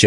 ใจ